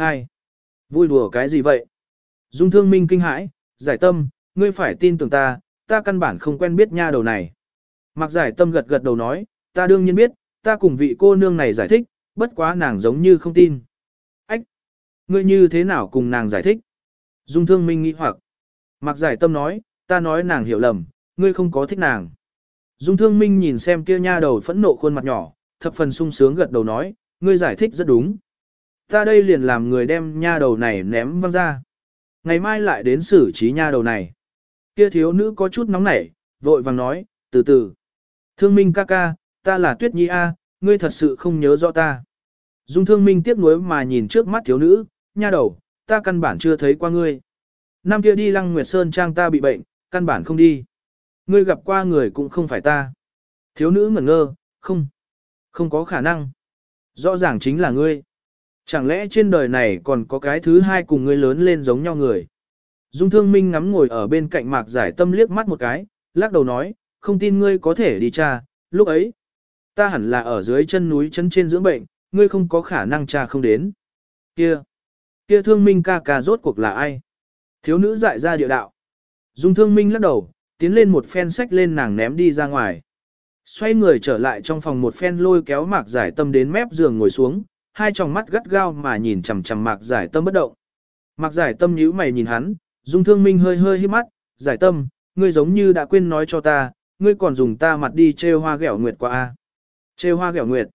Khai. Vui đùa cái gì vậy? Dung thương minh kinh hãi, giải tâm, ngươi phải tin tưởng ta, ta căn bản không quen biết nha đầu này. Mặc giải tâm gật gật đầu nói, ta đương nhiên biết, ta cùng vị cô nương này giải thích, bất quá nàng giống như không tin. Ách! Ngươi như thế nào cùng nàng giải thích? Dung thương minh nghĩ hoặc. Mặc giải tâm nói, ta nói nàng hiểu lầm, ngươi không có thích nàng. Dung thương minh nhìn xem kia nha đầu phẫn nộ khuôn mặt nhỏ, thập phần sung sướng gật đầu nói, ngươi giải thích rất đúng. Ta đây liền làm người đem nha đầu này ném văng ra. Ngày mai lại đến xử trí nha đầu này. Kia thiếu nữ có chút nóng nảy, vội vàng nói, từ từ. Thương minh ca ca, ta là tuyết nhi a, ngươi thật sự không nhớ rõ ta. Dung thương minh tiếc nuối mà nhìn trước mắt thiếu nữ, nha đầu, ta căn bản chưa thấy qua ngươi. Năm kia đi lăng nguyệt sơn trang ta bị bệnh, căn bản không đi. Ngươi gặp qua người cũng không phải ta. Thiếu nữ ngẩn ngơ, không, không có khả năng. Rõ ràng chính là ngươi. Chẳng lẽ trên đời này còn có cái thứ hai cùng ngươi lớn lên giống nhau người? Dung thương minh ngắm ngồi ở bên cạnh mạc giải tâm liếc mắt một cái, lắc đầu nói, không tin ngươi có thể đi tra, lúc ấy. Ta hẳn là ở dưới chân núi chân trên dưỡng bệnh, ngươi không có khả năng tra không đến. Kia, kia thương minh ca ca rốt cuộc là ai? Thiếu nữ dại ra địa đạo. Dung thương minh lắc đầu, tiến lên một phen sách lên nàng ném đi ra ngoài. Xoay người trở lại trong phòng một phen lôi kéo mạc giải tâm đến mép giường ngồi xuống, hai tròng mắt gắt gao mà nhìn chằm chằm mạc giải tâm bất động. Mạc giải tâm nhíu mày nhìn hắn, dung thương minh hơi hơi hít mắt, giải tâm, ngươi giống như đã quên nói cho ta, ngươi còn dùng ta mặt đi trêu hoa ghẹo nguyệt qua a. À? Trêu hoa ghẹo nguyệt.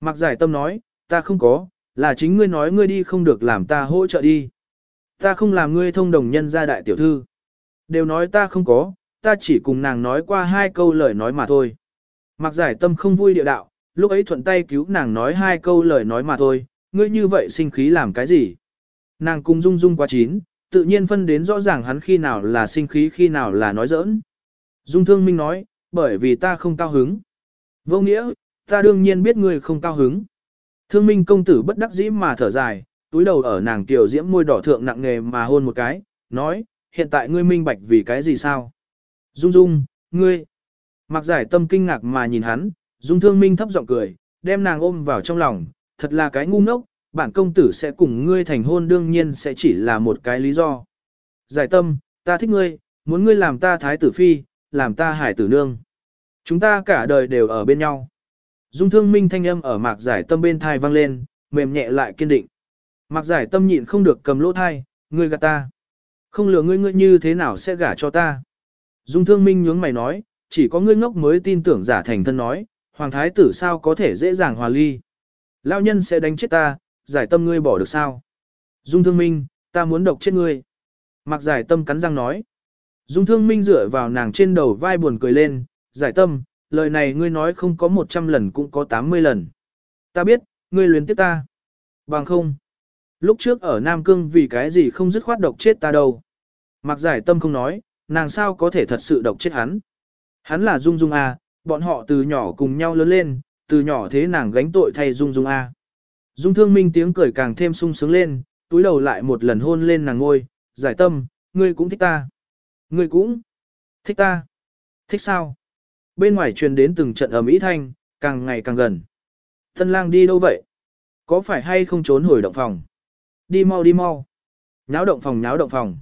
Mạc giải tâm nói, ta không có, là chính ngươi nói ngươi đi không được làm ta hỗ trợ đi. Ta không làm ngươi thông đồng nhân gia đại tiểu thư. Đều nói ta không có, ta chỉ cùng nàng nói qua hai câu lời nói mà thôi. Mặc giải tâm không vui địa đạo, lúc ấy thuận tay cứu nàng nói hai câu lời nói mà thôi, ngươi như vậy sinh khí làm cái gì? Nàng cùng dung dung quá chín, tự nhiên phân đến rõ ràng hắn khi nào là sinh khí khi nào là nói giỡn. Dung thương minh nói, bởi vì ta không cao hứng. Vô nghĩa, ta đương nhiên biết ngươi không cao hứng. Thương minh công tử bất đắc dĩ mà thở dài, túi đầu ở nàng tiểu diễm môi đỏ thượng nặng nghề mà hôn một cái, nói, hiện tại ngươi minh bạch vì cái gì sao? Dung dung, ngươi. Mặc giải tâm kinh ngạc mà nhìn hắn, dung thương minh thấp giọng cười, đem nàng ôm vào trong lòng, thật là cái ngu ngốc, bản công tử sẽ cùng ngươi thành hôn đương nhiên sẽ chỉ là một cái lý do. Giải tâm, ta thích ngươi, muốn ngươi làm ta thái tử phi, làm ta hải tử nương. Chúng ta cả đời đều ở bên nhau. Dung thương minh thanh âm ở mạc giải tâm bên thai vang lên, mềm nhẹ lại kiên định. Mạc giải tâm nhịn không được cầm lỗ thai, ngươi gạt ta. Không lừa ngươi ngươi như thế nào sẽ gả cho ta. Dung thương minh nhướng mày nói, chỉ có ngươi ngốc mới tin tưởng giả thành thân nói, hoàng thái tử sao có thể dễ dàng hòa ly. Lão nhân sẽ đánh chết ta, giải tâm ngươi bỏ được sao. Dung thương minh, ta muốn độc chết ngươi. Mặc giải tâm cắn răng nói. Dung thương minh dựa vào nàng trên đầu vai buồn cười lên, giải tâm, lời này ngươi nói không có 100 lần cũng có 80 lần. Ta biết, ngươi luyến tiếp ta. Bằng không. Lúc trước ở Nam Cương vì cái gì không dứt khoát độc chết ta đâu. Mặc giải tâm không nói, nàng sao có thể thật sự độc chết hắn. Hắn là Dung Dung à? Bọn họ từ nhỏ cùng nhau lớn lên, từ nhỏ thế nàng gánh tội thay Dung Dung A. Dung thương minh tiếng cười càng thêm sung sướng lên, túi đầu lại một lần hôn lên nàng ngôi, giải tâm, ngươi cũng thích ta. Ngươi cũng thích ta. Thích sao? Bên ngoài truyền đến từng trận ầm ĩ thanh, càng ngày càng gần. Tân lang đi đâu vậy? Có phải hay không trốn hồi động phòng? Đi mau đi mau. Nháo động phòng nháo động phòng.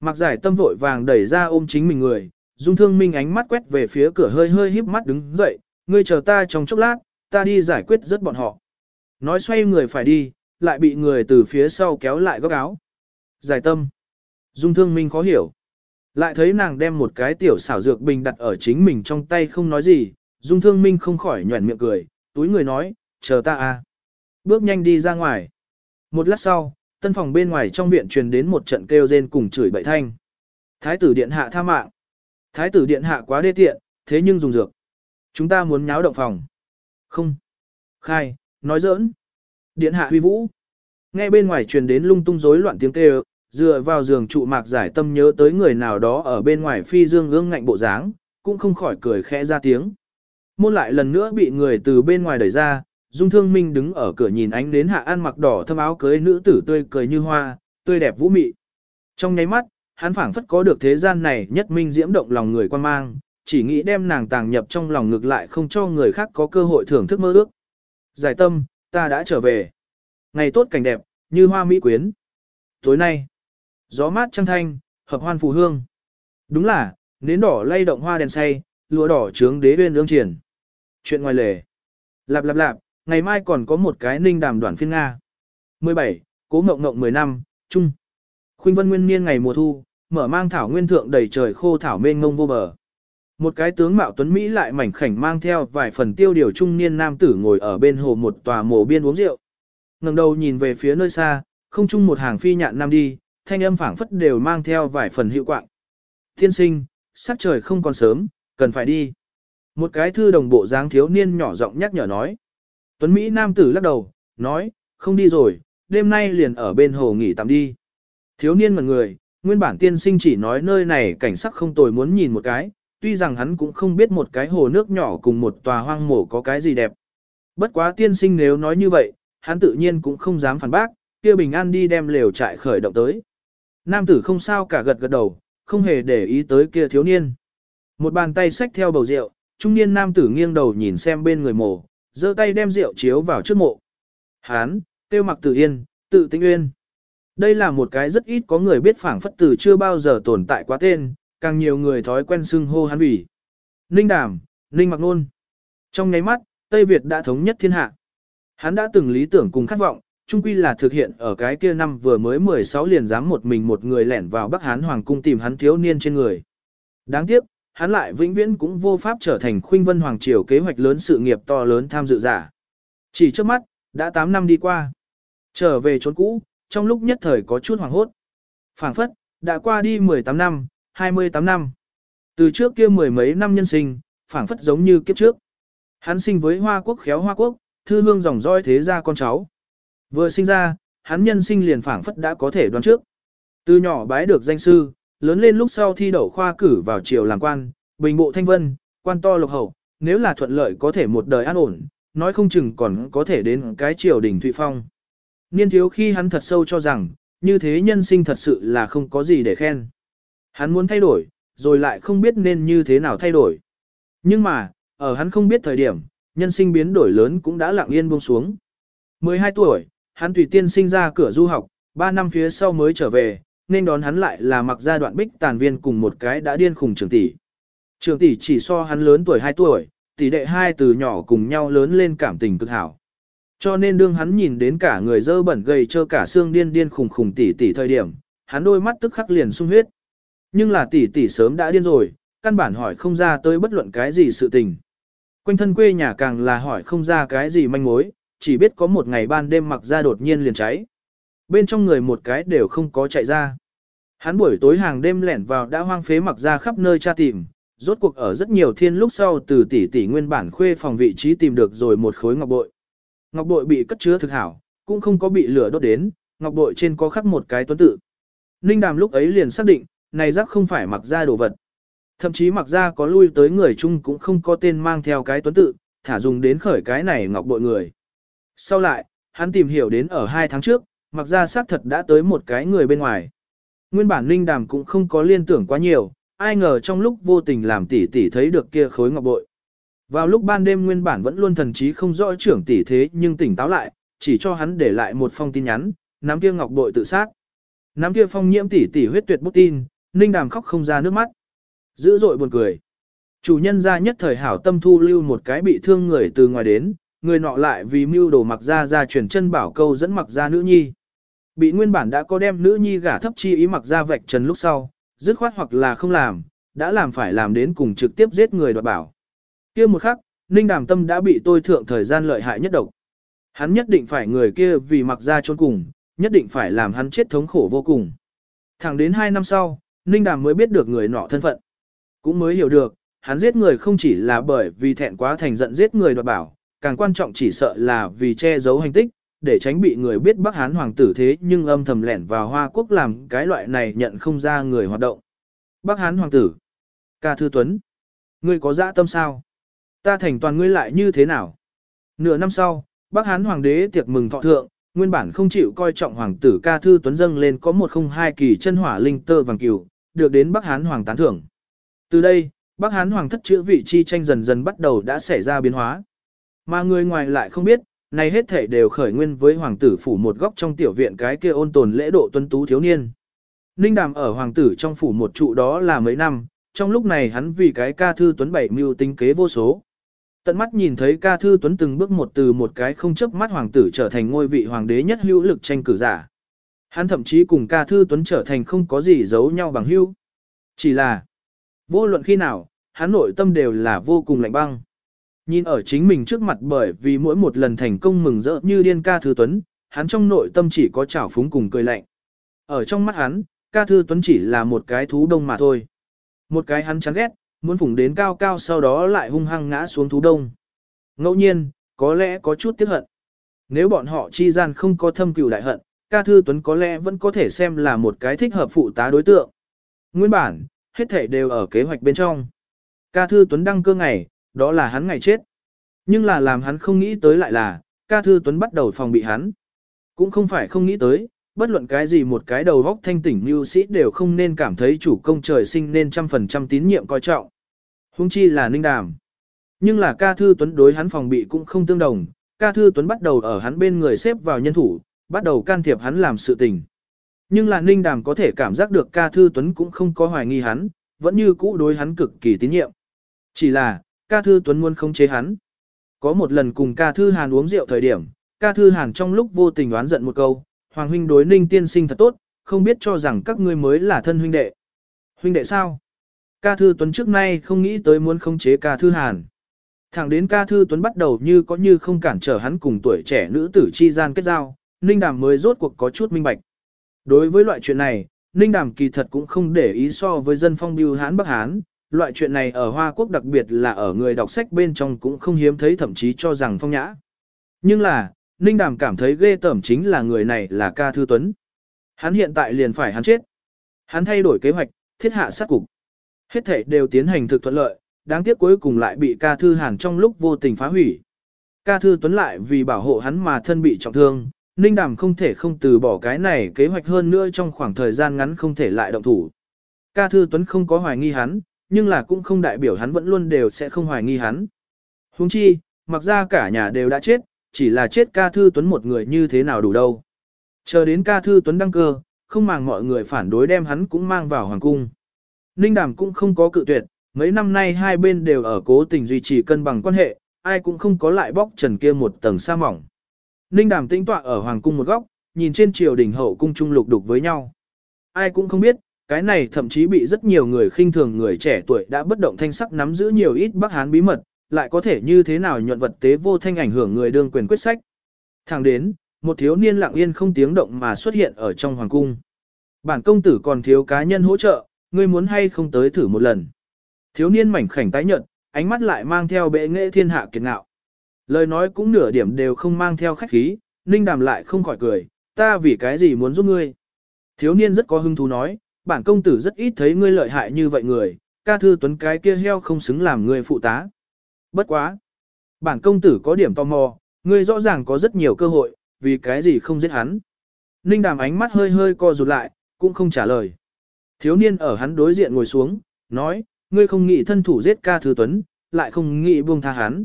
Mặc giải tâm vội vàng đẩy ra ôm chính mình người, dung thương minh ánh mắt quét về phía cửa hơi hơi híp mắt đứng dậy, ngươi chờ ta trong chốc lát, ta đi giải quyết rất bọn họ. Nói xoay người phải đi, lại bị người từ phía sau kéo lại góc áo. Giải tâm. Dung thương minh khó hiểu. Lại thấy nàng đem một cái tiểu xảo dược bình đặt ở chính mình trong tay không nói gì, dung thương minh không khỏi nhuẩn miệng cười, túi người nói, chờ ta à. Bước nhanh đi ra ngoài. Một lát sau, tân phòng bên ngoài trong viện truyền đến một trận kêu rên cùng chửi bậy thanh. Thái tử điện hạ tha mạng. Thái tử điện hạ quá đê tiện, thế nhưng dùng dược. Chúng ta muốn nháo động phòng. Không. Khai, nói giỡn. Điện hạ huy vũ. Nghe bên ngoài truyền đến lung tung rối loạn tiếng kêu, dựa vào giường trụ mạc giải tâm nhớ tới người nào đó ở bên ngoài phi dương ương ngạnh bộ dáng, cũng không khỏi cười khẽ ra tiếng. Môn lại lần nữa bị người từ bên ngoài đẩy ra, Dung Thương Minh đứng ở cửa nhìn ánh đến hạ ăn mặc đỏ thâm áo cưới nữ tử tươi cười như hoa, tươi đẹp vũ mị. Trong nháy mắt, hắn phảng phất có được thế gian này nhất minh diễm động lòng người quan mang, chỉ nghĩ đem nàng tàng nhập trong lòng ngược lại không cho người khác có cơ hội thưởng thức mơ ước. Giải tâm, ta đã trở về. Ngày tốt cảnh đẹp, như hoa mỹ quyến. Tối nay, gió mát trăng thanh, hợp hoan phù hương. Đúng là, nến đỏ lay động hoa đèn say, lụa đỏ trướng đế uyên ương triển. Chuyện ngoài lề. Lạp lạp lạp, ngày mai còn có một cái ninh đàm đoàn phiên Nga. 17. Cố Ngộng Ngộng 10 năm, Trung. Khuynh Vân Nguyên Niên ngày mùa thu, mở mang thảo nguyên thượng đầy trời khô thảo mênh ngông vô bờ. Một cái tướng mạo tuấn Mỹ lại mảnh khảnh mang theo vài phần tiêu điều trung niên nam tử ngồi ở bên hồ một tòa mồ biên uống rượu. ngẩng đầu nhìn về phía nơi xa, không chung một hàng phi nhạn nam đi, thanh âm phảng phất đều mang theo vài phần hiệu quạng. Thiên sinh, sắc trời không còn sớm, cần phải đi. Một cái thư đồng bộ dáng thiếu niên nhỏ giọng nhắc nhở nói. Tuấn Mỹ nam tử lắc đầu, nói, không đi rồi, đêm nay liền ở bên hồ nghỉ tạm đi. Thiếu niên một người, nguyên bản tiên sinh chỉ nói nơi này cảnh sắc không tồi muốn nhìn một cái, tuy rằng hắn cũng không biết một cái hồ nước nhỏ cùng một tòa hoang mổ có cái gì đẹp. Bất quá tiên sinh nếu nói như vậy, hắn tự nhiên cũng không dám phản bác, kia bình an đi đem lều trại khởi động tới. Nam tử không sao cả gật gật đầu, không hề để ý tới kia thiếu niên. Một bàn tay xách theo bầu rượu, trung niên nam tử nghiêng đầu nhìn xem bên người mổ, giơ tay đem rượu chiếu vào trước mộ. Hán, tiêu mặc tử yên, tự tĩnh uyên. Đây là một cái rất ít có người biết phảng phất từ chưa bao giờ tồn tại quá tên, càng nhiều người thói quen xưng hô hắn vì. Ninh Đàm, Ninh Mặc Nôn. Trong nháy mắt, Tây Việt đã thống nhất thiên hạ. Hắn đã từng lý tưởng cùng khát vọng, chung quy là thực hiện ở cái kia năm vừa mới 16 liền dám một mình một người lẻn vào Bắc Hán Hoàng cung tìm hắn thiếu niên trên người. Đáng tiếc, hắn lại vĩnh viễn cũng vô pháp trở thành khuynh vân hoàng triều kế hoạch lớn sự nghiệp to lớn tham dự giả. Chỉ trước mắt, đã 8 năm đi qua. Trở về chốn cũ, trong lúc nhất thời có chút hoảng hốt. phảng phất, đã qua đi 18 năm, 28 năm. Từ trước kia mười mấy năm nhân sinh, phảng phất giống như kiếp trước. Hắn sinh với Hoa Quốc khéo Hoa Quốc, thư hương dòng dõi thế gia con cháu. Vừa sinh ra, hắn nhân sinh liền phảng phất đã có thể đoán trước. Từ nhỏ bái được danh sư, lớn lên lúc sau thi đậu khoa cử vào triều làm quan, bình bộ thanh vân, quan to lộc hậu, nếu là thuận lợi có thể một đời an ổn, nói không chừng còn có thể đến cái triều đỉnh Thụy Phong. Niên thiếu khi hắn thật sâu cho rằng, như thế nhân sinh thật sự là không có gì để khen. Hắn muốn thay đổi, rồi lại không biết nên như thế nào thay đổi. Nhưng mà, ở hắn không biết thời điểm, nhân sinh biến đổi lớn cũng đã lặng yên buông xuống. 12 tuổi, hắn tùy tiên sinh ra cửa du học, 3 năm phía sau mới trở về, nên đón hắn lại là mặc gia đoạn bích tàn viên cùng một cái đã điên khùng trưởng tỷ. Trưởng tỷ chỉ so hắn lớn tuổi 2 tuổi, tỷ đệ hai từ nhỏ cùng nhau lớn lên cảm tình cực hảo. Cho nên đương hắn nhìn đến cả người dơ bẩn gầy trơ cả xương điên điên khùng khùng tỉ tỉ thời điểm, hắn đôi mắt tức khắc liền sung huyết. Nhưng là tỉ tỉ sớm đã điên rồi, căn bản hỏi không ra tới bất luận cái gì sự tình. Quanh thân quê nhà càng là hỏi không ra cái gì manh mối, chỉ biết có một ngày ban đêm mặc ra đột nhiên liền cháy. Bên trong người một cái đều không có chạy ra. Hắn buổi tối hàng đêm lẻn vào đã hoang phế mặc ra khắp nơi tra tìm, rốt cuộc ở rất nhiều thiên lúc sau từ tỷ tỷ nguyên bản khuê phòng vị trí tìm được rồi một khối ngọc bội. Ngọc bội bị cất chứa thực hảo, cũng không có bị lửa đốt đến, ngọc bội trên có khắc một cái tuấn tự. Ninh Đàm lúc ấy liền xác định, này rắc không phải mặc ra đồ vật. Thậm chí mặc ra có lui tới người chung cũng không có tên mang theo cái tuấn tự, thả dùng đến khởi cái này ngọc bội người. Sau lại, hắn tìm hiểu đến ở hai tháng trước, mặc ra xác thật đã tới một cái người bên ngoài. Nguyên bản Ninh Đàm cũng không có liên tưởng quá nhiều, ai ngờ trong lúc vô tình làm tỷ tỷ thấy được kia khối ngọc bội. Vào lúc ban đêm nguyên bản vẫn luôn thần trí không rõ trưởng tỷ thế nhưng tỉnh táo lại, chỉ cho hắn để lại một phong tin nhắn, nắm kia ngọc bội tự sát. Nắm kia phong nhiễm tỷ tỷ huyết tuyệt bút tin, Ninh Đàm khóc không ra nước mắt. Dữ dội buồn cười. Chủ nhân ra nhất thời hảo tâm thu lưu một cái bị thương người từ ngoài đến, người nọ lại vì mưu đồ mặc ra ra chuyển chân bảo câu dẫn mặc ra nữ nhi. Bị nguyên bản đã có đem nữ nhi gả thấp chi ý mặc ra vạch trần lúc sau, dứt khoát hoặc là không làm, đã làm phải làm đến cùng trực tiếp giết người đoạt bảo kia một khắc, Ninh Đàm Tâm đã bị tôi thượng thời gian lợi hại nhất độc. Hắn nhất định phải người kia vì mặc ra trốn cùng, nhất định phải làm hắn chết thống khổ vô cùng. Thẳng đến hai năm sau, Ninh Đàm mới biết được người nọ thân phận. Cũng mới hiểu được, hắn giết người không chỉ là bởi vì thẹn quá thành giận giết người đoạt bảo, càng quan trọng chỉ sợ là vì che giấu hành tích, để tránh bị người biết Bắc Hán hoàng tử thế nhưng âm thầm lẻn vào Hoa Quốc làm cái loại này nhận không ra người hoạt động. Bắc Hán hoàng tử, ca thư tuấn, ngươi có dã tâm sao? Ta thành toàn ngươi lại như thế nào? Nửa năm sau, Bắc Hán hoàng đế tiệc mừng thọ thượng, nguyên bản không chịu coi trọng hoàng tử ca thư tuấn dâng lên có một không hai kỳ chân hỏa linh tơ vàng cửu, được đến Bắc Hán hoàng tán thưởng. Từ đây, Bắc Hán hoàng thất chữ vị chi tranh dần dần bắt đầu đã xảy ra biến hóa. Mà người ngoài lại không biết, này hết thể đều khởi nguyên với hoàng tử phủ một góc trong tiểu viện cái kia ôn tồn lễ độ tuấn tú thiếu niên. Ninh Đàm ở hoàng tử trong phủ một trụ đó là mấy năm, trong lúc này hắn vì cái ca thư tuấn bảy mưu tính kế vô số. Tận mắt nhìn thấy ca thư tuấn từng bước một từ một cái không chấp mắt hoàng tử trở thành ngôi vị hoàng đế nhất hữu lực tranh cử giả. Hắn thậm chí cùng ca thư tuấn trở thành không có gì giấu nhau bằng hữu. Chỉ là, vô luận khi nào, hắn nội tâm đều là vô cùng lạnh băng. Nhìn ở chính mình trước mặt bởi vì mỗi một lần thành công mừng rỡ như điên ca thư tuấn, hắn trong nội tâm chỉ có trào phúng cùng cười lạnh. Ở trong mắt hắn, ca thư tuấn chỉ là một cái thú đông mà thôi. Một cái hắn chán ghét, muốn phủng đến cao cao sau đó lại hung hăng ngã xuống thú đông. Ngẫu nhiên, có lẽ có chút tiếc hận. Nếu bọn họ chi gian không có thâm cừu đại hận, ca thư tuấn có lẽ vẫn có thể xem là một cái thích hợp phụ tá đối tượng. Nguyên bản, hết thể đều ở kế hoạch bên trong. Ca thư tuấn đăng cơ ngày, đó là hắn ngày chết. Nhưng là làm hắn không nghĩ tới lại là, ca thư tuấn bắt đầu phòng bị hắn. Cũng không phải không nghĩ tới, bất luận cái gì một cái đầu góc thanh tỉnh mưu sĩ đều không nên cảm thấy chủ công trời sinh nên trăm phần trăm tín nhiệm coi trọng. Hung chi là ninh đàm. Nhưng là ca thư tuấn đối hắn phòng bị cũng không tương đồng, ca thư tuấn bắt đầu ở hắn bên người xếp vào nhân thủ, bắt đầu can thiệp hắn làm sự tình. Nhưng là ninh đàm có thể cảm giác được ca thư tuấn cũng không có hoài nghi hắn, vẫn như cũ đối hắn cực kỳ tín nhiệm. Chỉ là, ca thư tuấn muốn khống chế hắn. Có một lần cùng ca thư hàn uống rượu thời điểm, ca thư hàn trong lúc vô tình đoán giận một câu, Hoàng huynh đối ninh tiên sinh thật tốt, không biết cho rằng các ngươi mới là thân huynh đệ. Huynh đệ sao? Ca thư tuấn trước nay không nghĩ tới muốn khống chế ca thư hàn. Thẳng đến ca thư tuấn bắt đầu như có như không cản trở hắn cùng tuổi trẻ nữ tử chi gian kết giao, ninh đàm mới rốt cuộc có chút minh bạch. Đối với loại chuyện này, ninh đàm kỳ thật cũng không để ý so với dân phong biêu hán bắc hán, loại chuyện này ở Hoa Quốc đặc biệt là ở người đọc sách bên trong cũng không hiếm thấy thậm chí cho rằng phong nhã. Nhưng là, Ninh Đàm cảm thấy ghê tởm chính là người này là ca thư tuấn. Hắn hiện tại liền phải hắn chết. Hắn thay đổi kế hoạch, thiết hạ sát cục. Hết thể đều tiến hành thực thuận lợi, đáng tiếc cuối cùng lại bị ca thư hàn trong lúc vô tình phá hủy. Ca thư tuấn lại vì bảo hộ hắn mà thân bị trọng thương, Ninh Đàm không thể không từ bỏ cái này kế hoạch hơn nữa trong khoảng thời gian ngắn không thể lại động thủ. Ca thư tuấn không có hoài nghi hắn, nhưng là cũng không đại biểu hắn vẫn luôn đều sẽ không hoài nghi hắn. Huống chi, mặc ra cả nhà đều đã chết, chỉ là chết ca thư tuấn một người như thế nào đủ đâu. Chờ đến ca thư tuấn đăng cơ, không màng mọi người phản đối đem hắn cũng mang vào hoàng cung. Ninh Đàm cũng không có cự tuyệt, mấy năm nay hai bên đều ở cố tình duy trì cân bằng quan hệ, ai cũng không có lại bóc trần kia một tầng sa mỏng. Ninh Đàm tĩnh tọa ở hoàng cung một góc, nhìn trên triều đình hậu cung trung lục đục với nhau. Ai cũng không biết, cái này thậm chí bị rất nhiều người khinh thường người trẻ tuổi đã bất động thanh sắc nắm giữ nhiều ít Bắc Hán bí mật, lại có thể như thế nào nhuận vật tế vô thanh ảnh hưởng người đương quyền quyết sách. Thẳng đến, một thiếu niên lặng yên không tiếng động mà xuất hiện ở trong hoàng cung. Bản công tử còn thiếu cá nhân hỗ trợ, ngươi muốn hay không tới thử một lần. Thiếu niên mảnh khảnh tái nhợt, ánh mắt lại mang theo bệ nghệ thiên hạ kiệt ngạo. Lời nói cũng nửa điểm đều không mang theo khách khí, ninh đàm lại không khỏi cười, ta vì cái gì muốn giúp ngươi. Thiếu niên rất có hứng thú nói, bản công tử rất ít thấy ngươi lợi hại như vậy người, ca thư tuấn cái kia heo không xứng làm người phụ tá. Bất quá. Bản công tử có điểm tò mò, ngươi rõ ràng có rất nhiều cơ hội, vì cái gì không giết hắn. Ninh đàm ánh mắt hơi hơi co rụt lại, cũng không trả lời. Thiếu niên ở hắn đối diện ngồi xuống, nói, ngươi không nghĩ thân thủ giết ca thư tuấn, lại không nghĩ buông tha hắn.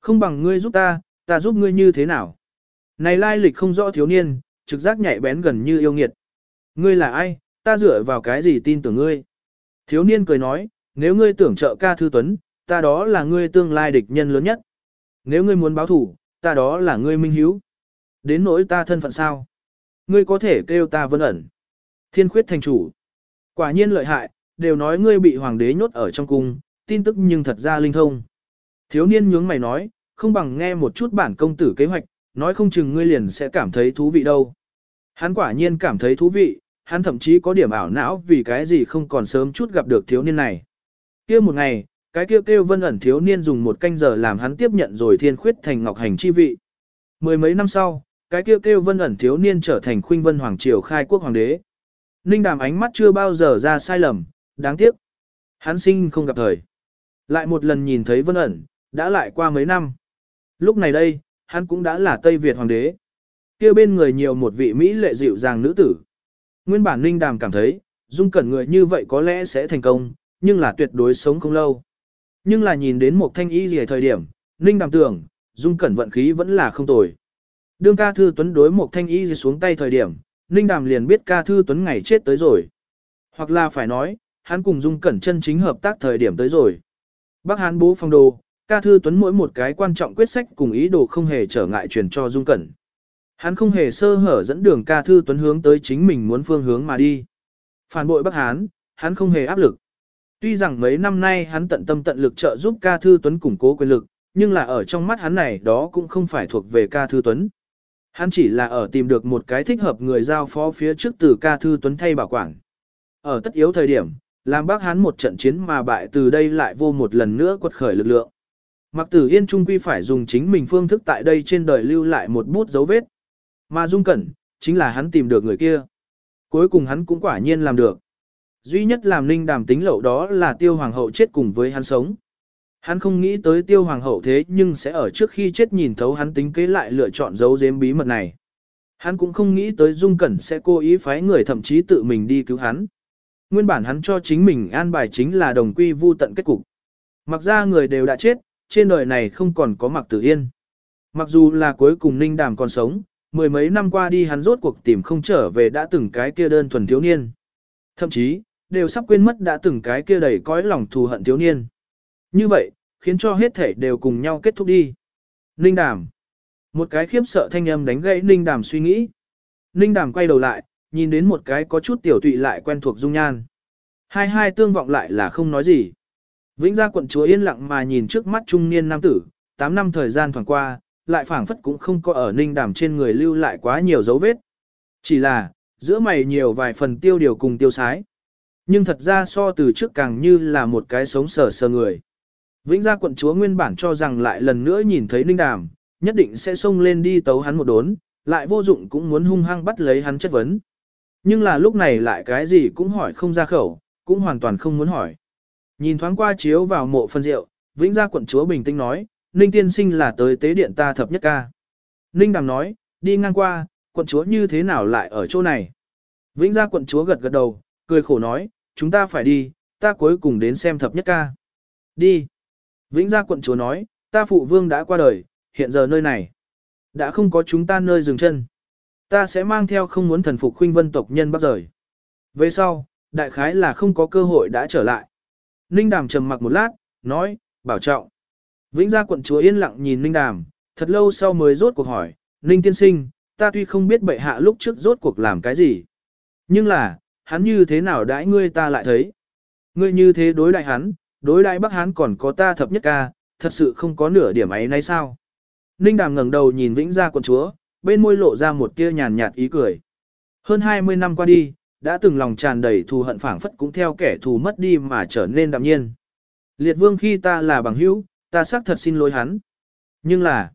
Không bằng ngươi giúp ta, ta giúp ngươi như thế nào. Này lai lịch không rõ thiếu niên, trực giác nhạy bén gần như yêu nghiệt. Ngươi là ai, ta dựa vào cái gì tin tưởng ngươi? Thiếu niên cười nói, nếu ngươi tưởng trợ ca thư tuấn, ta đó là ngươi tương lai địch nhân lớn nhất. Nếu ngươi muốn báo thủ, ta đó là ngươi minh hiếu. Đến nỗi ta thân phận sao? Ngươi có thể kêu ta vân ẩn. Thiên khuyết thành chủ. Quả nhiên lợi hại, đều nói ngươi bị hoàng đế nhốt ở trong cung, tin tức nhưng thật ra linh thông. Thiếu niên nhướng mày nói, không bằng nghe một chút bản công tử kế hoạch, nói không chừng ngươi liền sẽ cảm thấy thú vị đâu. Hắn quả nhiên cảm thấy thú vị, hắn thậm chí có điểm ảo não vì cái gì không còn sớm chút gặp được thiếu niên này. kia một ngày, cái kêu kêu vân ẩn thiếu niên dùng một canh giờ làm hắn tiếp nhận rồi thiên khuyết thành ngọc hành chi vị. Mười mấy năm sau, cái kêu kêu vân ẩn thiếu niên trở thành khuynh vân hoàng triều khai quốc hoàng đế. Ninh đàm ánh mắt chưa bao giờ ra sai lầm, đáng tiếc. Hắn sinh không gặp thời. Lại một lần nhìn thấy vân ẩn, đã lại qua mấy năm. Lúc này đây, hắn cũng đã là Tây Việt hoàng đế. kia bên người nhiều một vị Mỹ lệ dịu dàng nữ tử. Nguyên bản Ninh Đàm cảm thấy, dung cẩn người như vậy có lẽ sẽ thành công, nhưng là tuyệt đối sống không lâu. Nhưng là nhìn đến một thanh y gì thời điểm, Ninh Đàm tưởng, Dung Cẩn vận khí vẫn là không tồi. Đương ca thư tuấn đối một thanh y xuống tay thời điểm, Ninh Đàm liền biết ca thư tuấn ngày chết tới rồi. Hoặc là phải nói, hắn cùng Dung Cẩn chân chính hợp tác thời điểm tới rồi. Bác Hán bố phong đồ, ca thư tuấn mỗi một cái quan trọng quyết sách cùng ý đồ không hề trở ngại truyền cho Dung Cẩn. Hắn không hề sơ hở dẫn đường ca thư tuấn hướng tới chính mình muốn phương hướng mà đi. Phản bội Bắc Hán, hắn không hề áp lực. Tuy rằng mấy năm nay hắn tận tâm tận lực trợ giúp ca thư tuấn củng cố quyền lực, nhưng là ở trong mắt hắn này đó cũng không phải thuộc về ca thư tuấn. Hắn chỉ là ở tìm được một cái thích hợp người giao phó phía trước từ ca thư tuấn thay bảo quản. Ở tất yếu thời điểm, làm bác hắn một trận chiến mà bại từ đây lại vô một lần nữa quật khởi lực lượng. Mặc tử yên trung quy phải dùng chính mình phương thức tại đây trên đời lưu lại một bút dấu vết. Mà dung cẩn, chính là hắn tìm được người kia. Cuối cùng hắn cũng quả nhiên làm được. Duy nhất làm ninh đàm tính lậu đó là tiêu hoàng hậu chết cùng với hắn sống. Hắn không nghĩ tới tiêu hoàng hậu thế nhưng sẽ ở trước khi chết nhìn thấu hắn tính kế lại lựa chọn giấu giếm bí mật này. Hắn cũng không nghĩ tới Dung Cẩn sẽ cố ý phái người thậm chí tự mình đi cứu hắn. Nguyên bản hắn cho chính mình an bài chính là đồng quy vu tận kết cục. Mặc ra người đều đã chết, trên đời này không còn có mặc tử yên. Mặc dù là cuối cùng Ninh Đàm còn sống, mười mấy năm qua đi hắn rốt cuộc tìm không trở về đã từng cái kia đơn thuần thiếu niên. Thậm chí, đều sắp quên mất đã từng cái kia đầy cõi lòng thù hận thiếu niên. Như vậy, khiến cho hết thể đều cùng nhau kết thúc đi. Ninh Đàm. Một cái khiếp sợ thanh âm đánh gãy Ninh Đàm suy nghĩ. Ninh Đàm quay đầu lại, nhìn đến một cái có chút tiểu tụy lại quen thuộc dung nhan. Hai hai tương vọng lại là không nói gì. Vĩnh gia quận chúa yên lặng mà nhìn trước mắt trung niên nam tử, 8 năm thời gian thoảng qua, lại phảng phất cũng không có ở ninh đàm trên người lưu lại quá nhiều dấu vết. Chỉ là, giữa mày nhiều vài phần tiêu điều cùng tiêu sái. Nhưng thật ra so từ trước càng như là một cái sống sờ sờ người. Vĩnh gia quận chúa nguyên bản cho rằng lại lần nữa nhìn thấy ninh đàm, nhất định sẽ xông lên đi tấu hắn một đốn, lại vô dụng cũng muốn hung hăng bắt lấy hắn chất vấn. Nhưng là lúc này lại cái gì cũng hỏi không ra khẩu, cũng hoàn toàn không muốn hỏi. Nhìn thoáng qua chiếu vào mộ phân rượu, Vĩnh gia quận chúa bình tĩnh nói, Ninh tiên sinh là tới tế điện ta thập nhất ca. Ninh đàm nói, đi ngang qua, quận chúa như thế nào lại ở chỗ này? Vĩnh gia quận chúa gật gật đầu, cười khổ nói, chúng ta phải đi, ta cuối cùng đến xem thập nhất ca. Đi. Vĩnh gia quận chúa nói, ta phụ vương đã qua đời, hiện giờ nơi này. Đã không có chúng ta nơi dừng chân. Ta sẽ mang theo không muốn thần phục khuynh vân tộc nhân bắt rời. Về sau, đại khái là không có cơ hội đã trở lại. Ninh đàm trầm mặc một lát, nói, bảo trọng. Vĩnh gia quận chúa yên lặng nhìn Ninh đàm, thật lâu sau mới rốt cuộc hỏi, Ninh tiên sinh, ta tuy không biết bệ hạ lúc trước rốt cuộc làm cái gì. Nhưng là, hắn như thế nào đãi ngươi ta lại thấy. Ngươi như thế đối đại hắn, đối đại bắc Hán còn có ta thập nhất ca, thật sự không có nửa điểm ấy nay sao. Ninh đàm ngẩng đầu nhìn Vĩnh gia quận chúa, bên môi lộ ra một tia nhàn nhạt ý cười. Hơn 20 năm qua đi, đã từng lòng tràn đầy thù hận phảng phất cũng theo kẻ thù mất đi mà trở nên đạm nhiên. Liệt vương khi ta là bằng hữu, ta xác thật xin lỗi hắn. Nhưng là,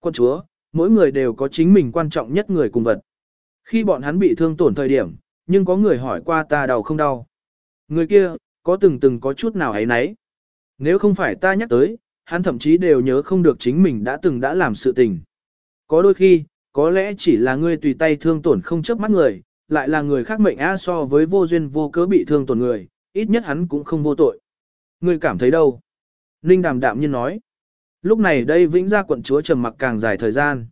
quân chúa, mỗi người đều có chính mình quan trọng nhất người cùng vật. Khi bọn hắn bị thương tổn thời điểm, nhưng có người hỏi qua ta đau không đau. Người kia, có từng từng có chút nào ấy nấy. Nếu không phải ta nhắc tới, hắn thậm chí đều nhớ không được chính mình đã từng đã làm sự tình. Có đôi khi, có lẽ chỉ là ngươi tùy tay thương tổn không chớp mắt người, lại là người khác mệnh a so với vô duyên vô cớ bị thương tổn người, ít nhất hắn cũng không vô tội. Ngươi cảm thấy đâu? Ninh đàm đạm nhiên nói. Lúc này đây vĩnh gia quận chúa trầm mặc càng dài thời gian.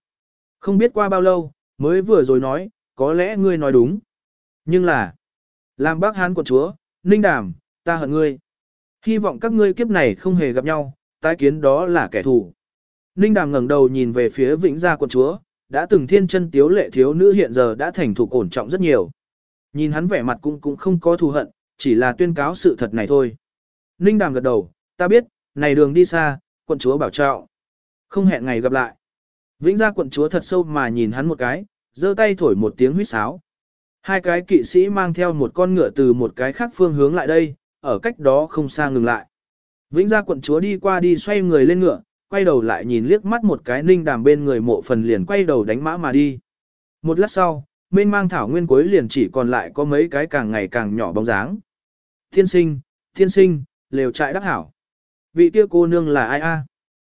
Không biết qua bao lâu, mới vừa rồi nói, có lẽ ngươi nói đúng. Nhưng là, làm bác hán quận chúa, Ninh đàm, ta hận ngươi. Hy vọng các ngươi kiếp này không hề gặp nhau, tái kiến đó là kẻ thù. Ninh đàm ngẩng đầu nhìn về phía vĩnh gia quận chúa, đã từng thiên chân tiếu lệ thiếu nữ hiện giờ đã thành thục ổn trọng rất nhiều. Nhìn hắn vẻ mặt cũng cũng không có thù hận, chỉ là tuyên cáo sự thật này thôi. Ninh đàm gật đầu, ta biết, này đường đi xa, quận chúa bảo trọng. Không hẹn ngày gặp lại. Vĩnh gia quận chúa thật sâu mà nhìn hắn một cái, giơ tay thổi một tiếng huýt sáo. Hai cái kỵ sĩ mang theo một con ngựa từ một cái khác phương hướng lại đây, ở cách đó không xa ngừng lại. Vĩnh gia quận chúa đi qua đi xoay người lên ngựa, quay đầu lại nhìn liếc mắt một cái ninh đàm bên người mộ phần liền quay đầu đánh mã mà đi. Một lát sau, mênh mang thảo nguyên cuối liền chỉ còn lại có mấy cái càng ngày càng nhỏ bóng dáng. Thiên sinh, thiên sinh, lều trại đắc hảo. Vị kia cô nương là ai a?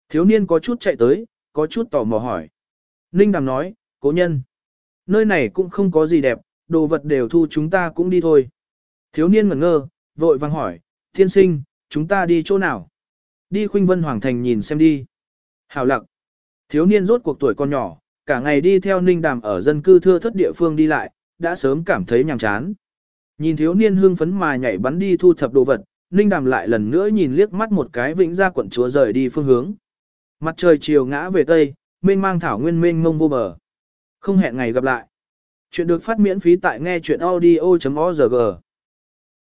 Thiếu niên có chút chạy tới, có chút tò mò hỏi. Ninh đàm nói, cố nhân. Nơi này cũng không có gì đẹp, đồ vật đều thu chúng ta cũng đi thôi. Thiếu niên ngẩn ngơ, vội vang hỏi, thiên sinh, chúng ta đi chỗ nào? Đi khuynh vân hoàng thành nhìn xem đi. Hảo lặc. Thiếu niên rốt cuộc tuổi còn nhỏ, cả ngày đi theo Ninh Đàm ở dân cư thưa thất địa phương đi lại, đã sớm cảm thấy nhàm chán. Nhìn thiếu niên hưng phấn mà nhảy bắn đi thu thập đồ vật, Ninh Đàm lại lần nữa nhìn liếc mắt một cái vĩnh ra quận chúa rời đi phương hướng. Mặt trời chiều ngã về tây, mênh mang thảo nguyên mênh mông vô bờ. Không hẹn ngày gặp lại. Chuyện được phát miễn phí tại nghe chuyện audio.org.